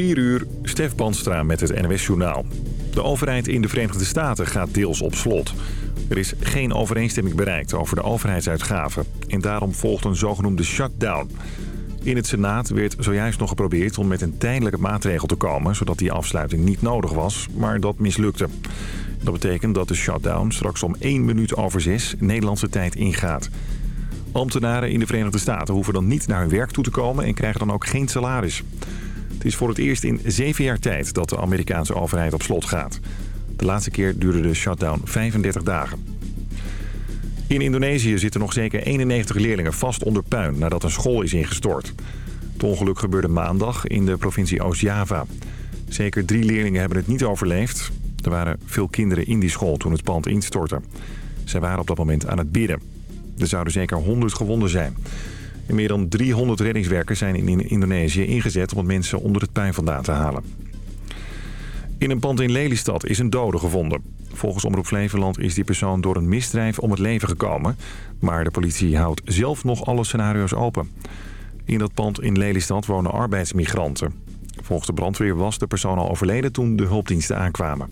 4 uur, Stef Banstra met het NWS-journaal. De overheid in de Verenigde Staten gaat deels op slot. Er is geen overeenstemming bereikt over de overheidsuitgaven. En daarom volgt een zogenoemde shutdown. In het Senaat werd zojuist nog geprobeerd om met een tijdelijke maatregel te komen... zodat die afsluiting niet nodig was, maar dat mislukte. Dat betekent dat de shutdown straks om 1 minuut over 6 Nederlandse tijd ingaat. Ambtenaren in de Verenigde Staten hoeven dan niet naar hun werk toe te komen... en krijgen dan ook geen salaris. Het is voor het eerst in zeven jaar tijd dat de Amerikaanse overheid op slot gaat. De laatste keer duurde de shutdown 35 dagen. In Indonesië zitten nog zeker 91 leerlingen vast onder puin nadat een school is ingestort. Het ongeluk gebeurde maandag in de provincie Oost-Java. Zeker drie leerlingen hebben het niet overleefd. Er waren veel kinderen in die school toen het pand instortte. Zij waren op dat moment aan het bidden. Er zouden zeker 100 gewonden zijn. Meer dan 300 reddingswerkers zijn in Indonesië ingezet om mensen onder het puin vandaan te halen. In een pand in Lelystad is een dode gevonden. Volgens Omroep Flevoland is die persoon door een misdrijf om het leven gekomen. Maar de politie houdt zelf nog alle scenario's open. In dat pand in Lelystad wonen arbeidsmigranten. Volgens de brandweer was de persoon al overleden toen de hulpdiensten aankwamen.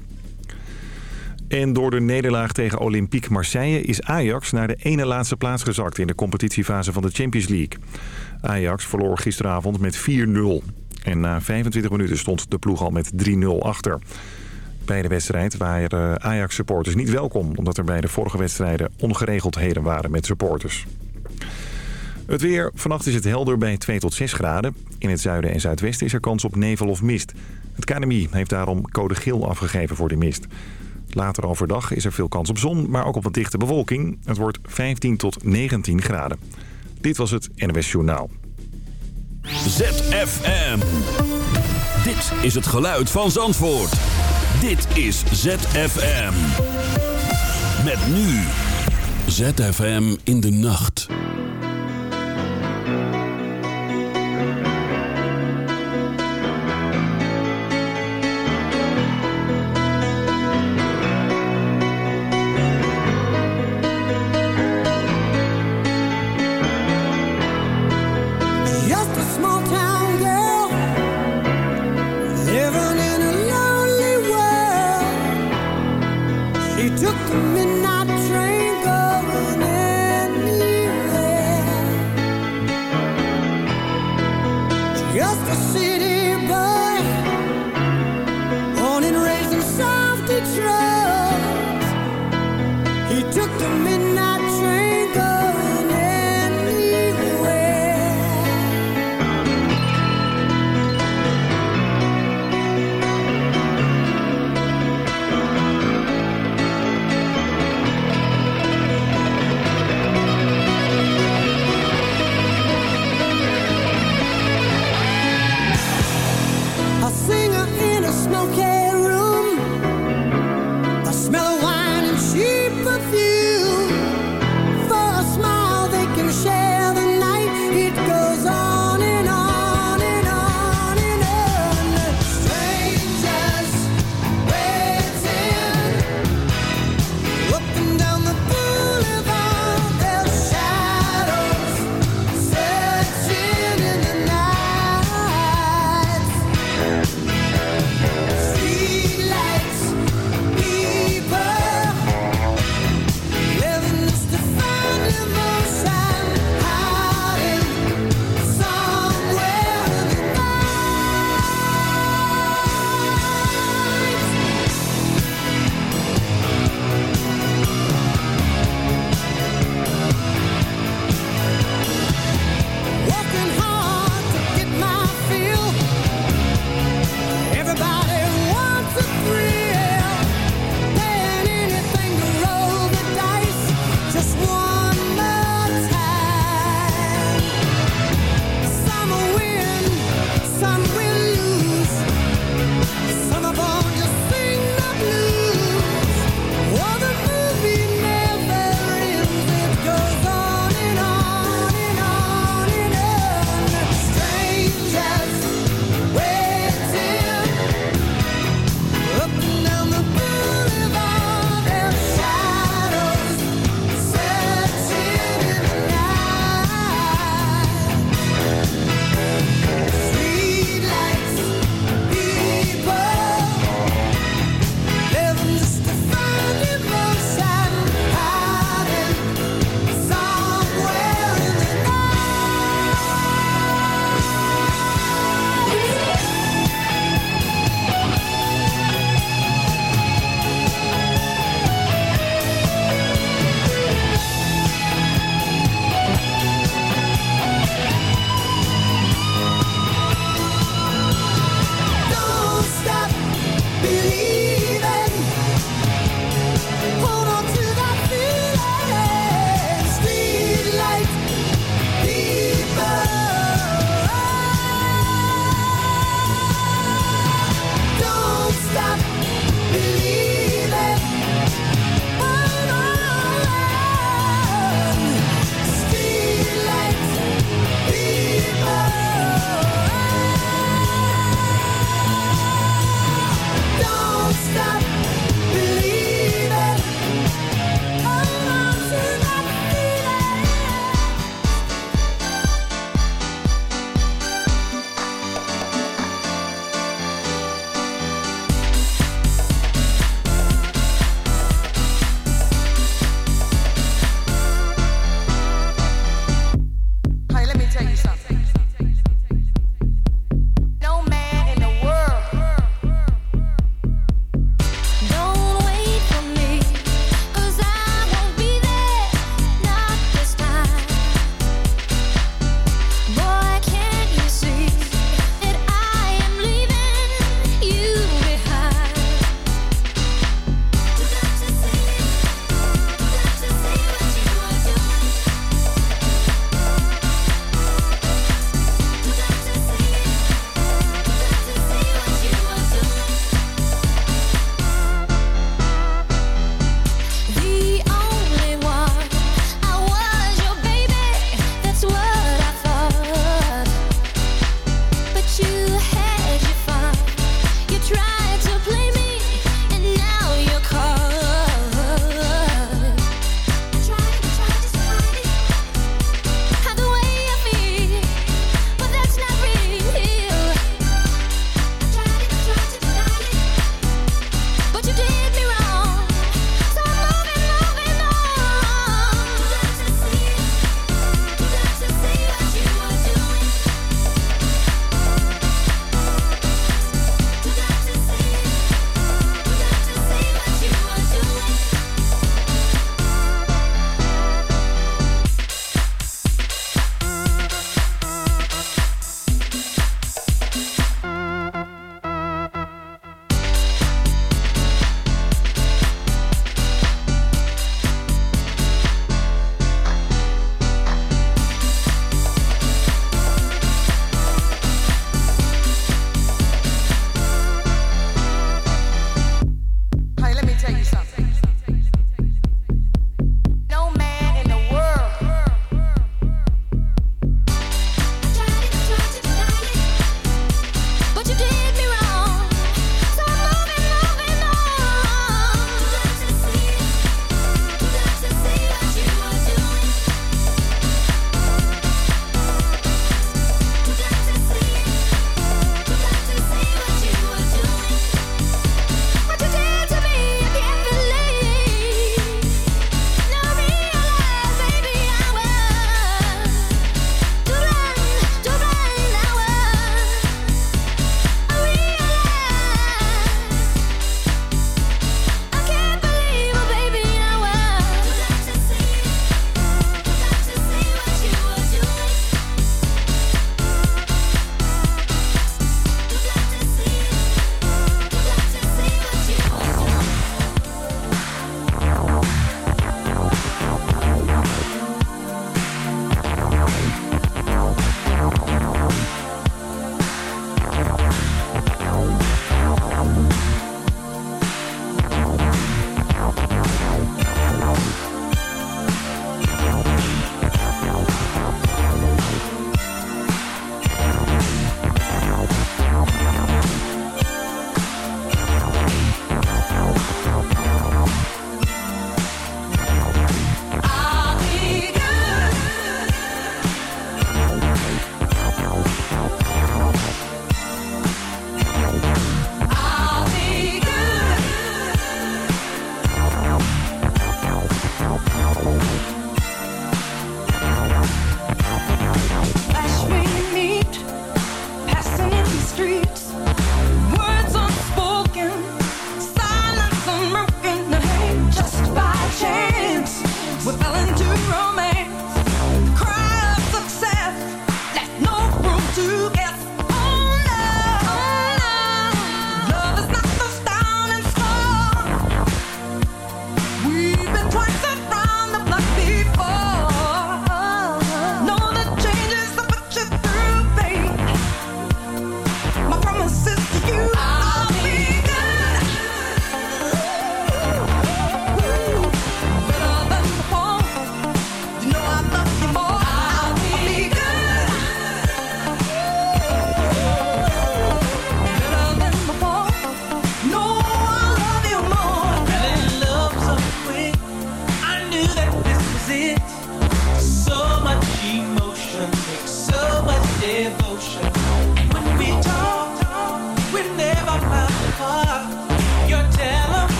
En door de nederlaag tegen Olympique Marseille is Ajax naar de ene laatste plaats gezakt in de competitiefase van de Champions League. Ajax verloor gisteravond met 4-0. En na 25 minuten stond de ploeg al met 3-0 achter. Bij de wedstrijd waren Ajax-supporters niet welkom... omdat er bij de vorige wedstrijden ongeregeldheden waren met supporters. Het weer. Vannacht is het helder bij 2 tot 6 graden. In het zuiden en zuidwesten is er kans op nevel of mist. Het KNMI heeft daarom code geel afgegeven voor de mist. Later overdag is er veel kans op zon, maar ook op een dichte bewolking. Het wordt 15 tot 19 graden. Dit was het NWS Journaal. ZFM. Dit is het geluid van Zandvoort. Dit is ZFM. Met nu. ZFM in de nacht.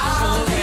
out.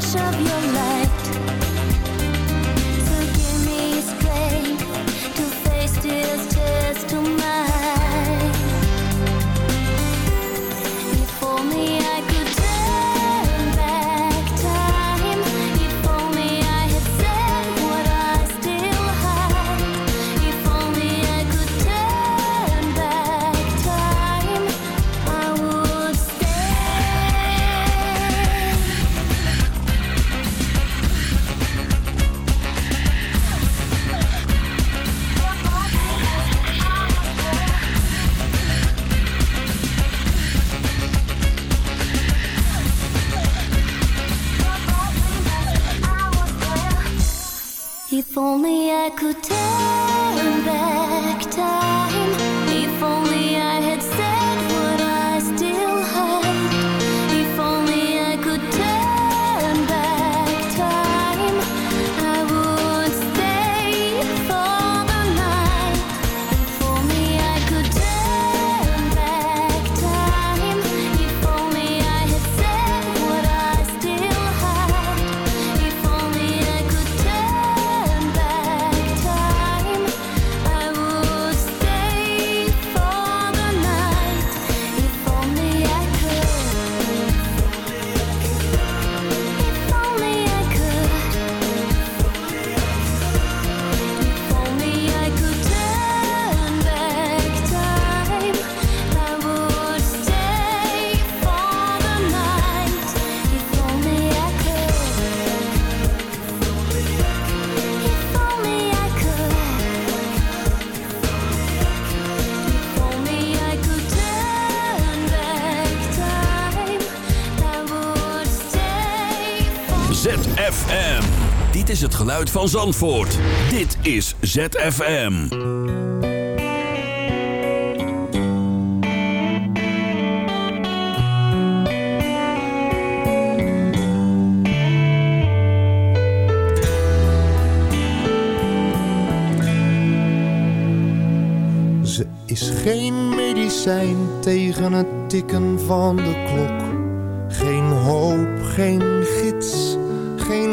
flash of your light. Is het geluid van Zandvoort. Dit is ZFM. Ze is geen medicijn tegen het tikken van de klok. Geen hoop, geen gids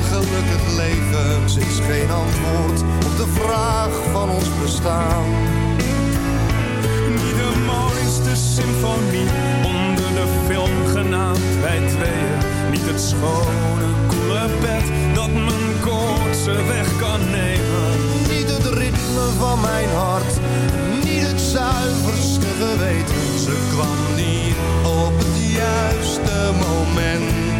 Een gelukkig leven. Ze is geen antwoord op de vraag van ons bestaan. Niet de mooiste symfonie onder de film genaamd wij tweeën. Niet het schone, koele bed dat mijn koortse weg kan nemen van mijn hart. Niet het zuiverste geweten. Ze kwam niet op het juiste moment.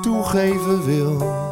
toegeven wil.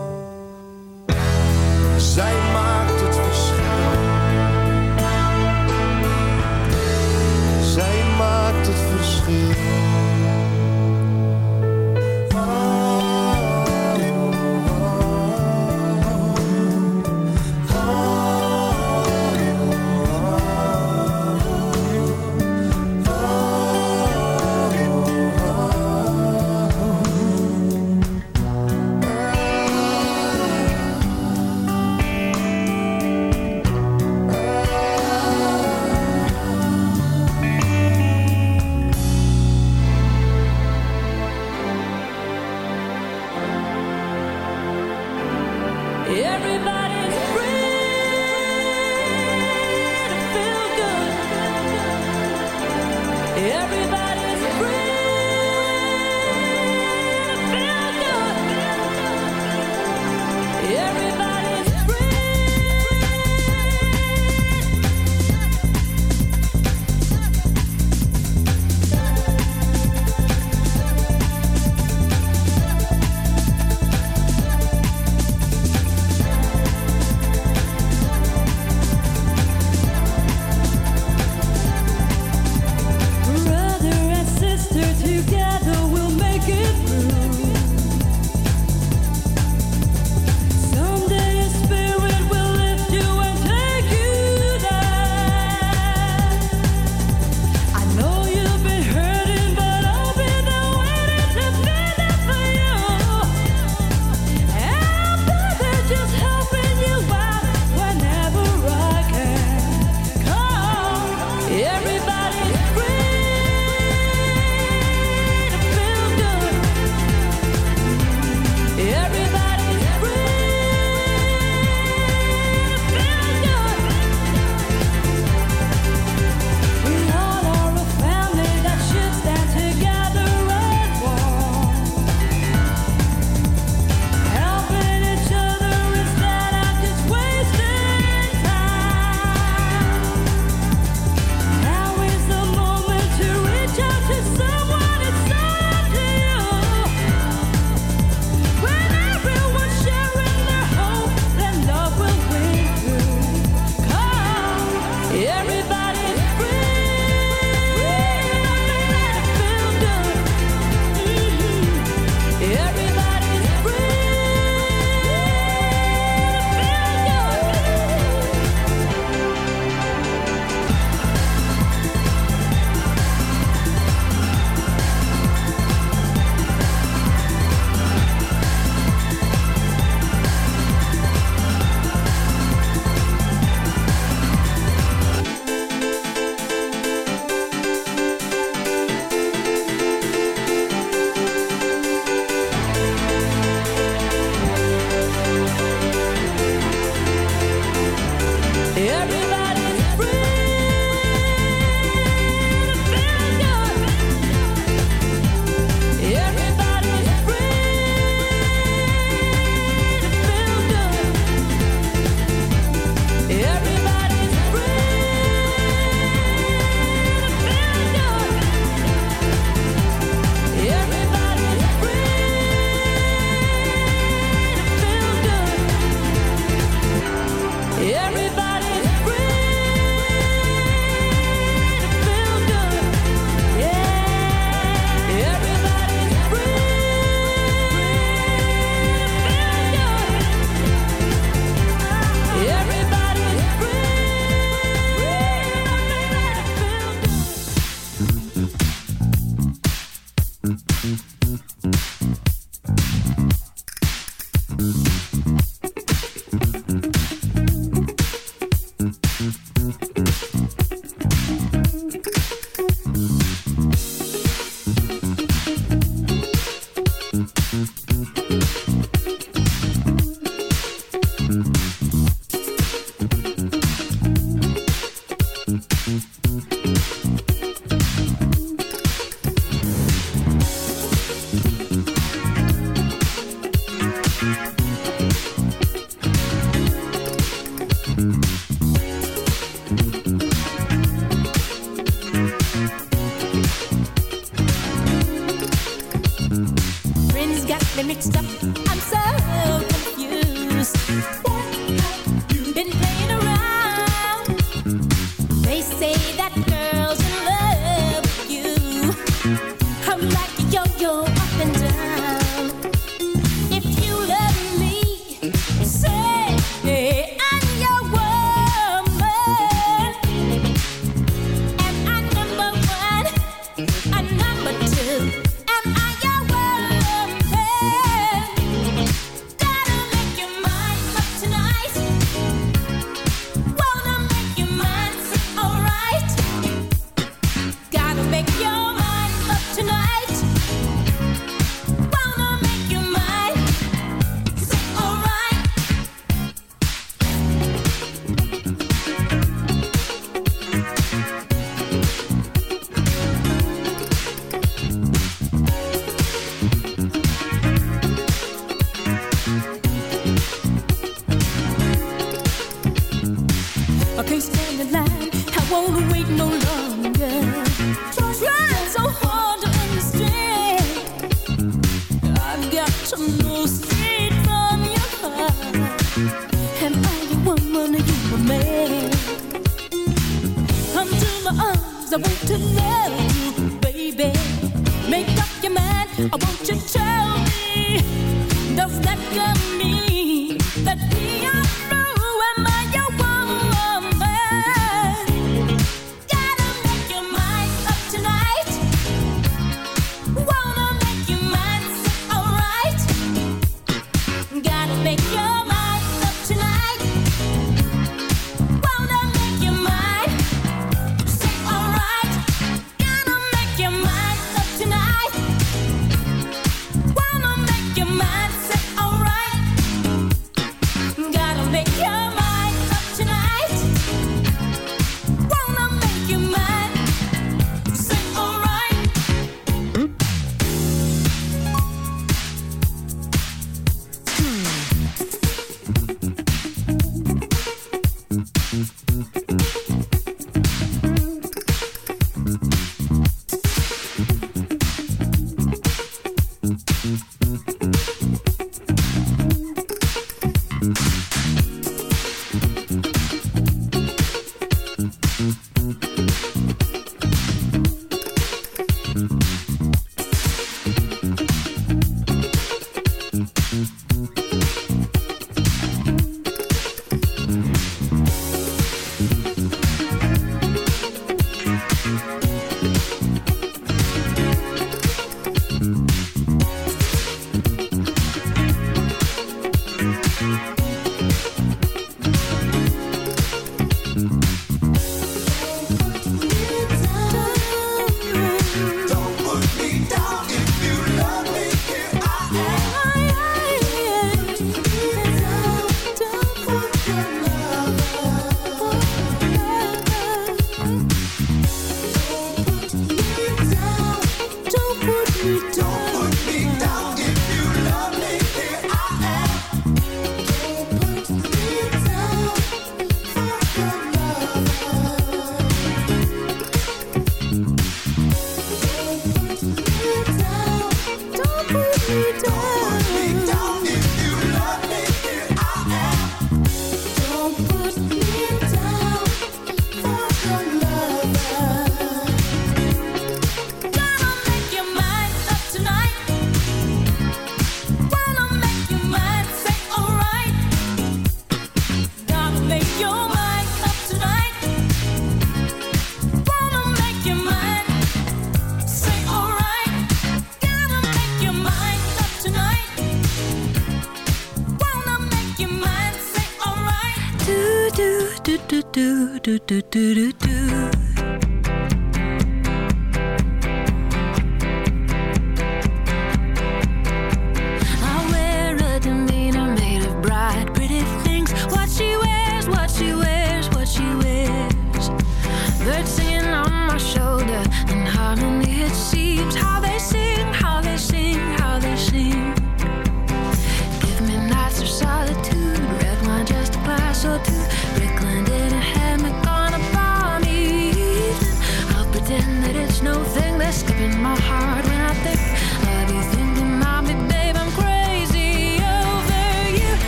do do do do.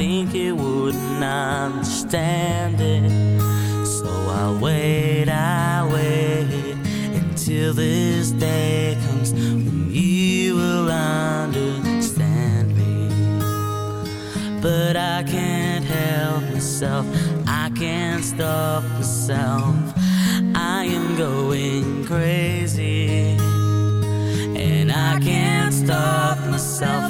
think you wouldn't understand it. So I'll wait, I'll wait until this day comes when you will understand me. But I can't help myself, I can't stop myself. I am going crazy, and I can't stop myself.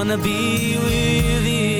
wanna be with you.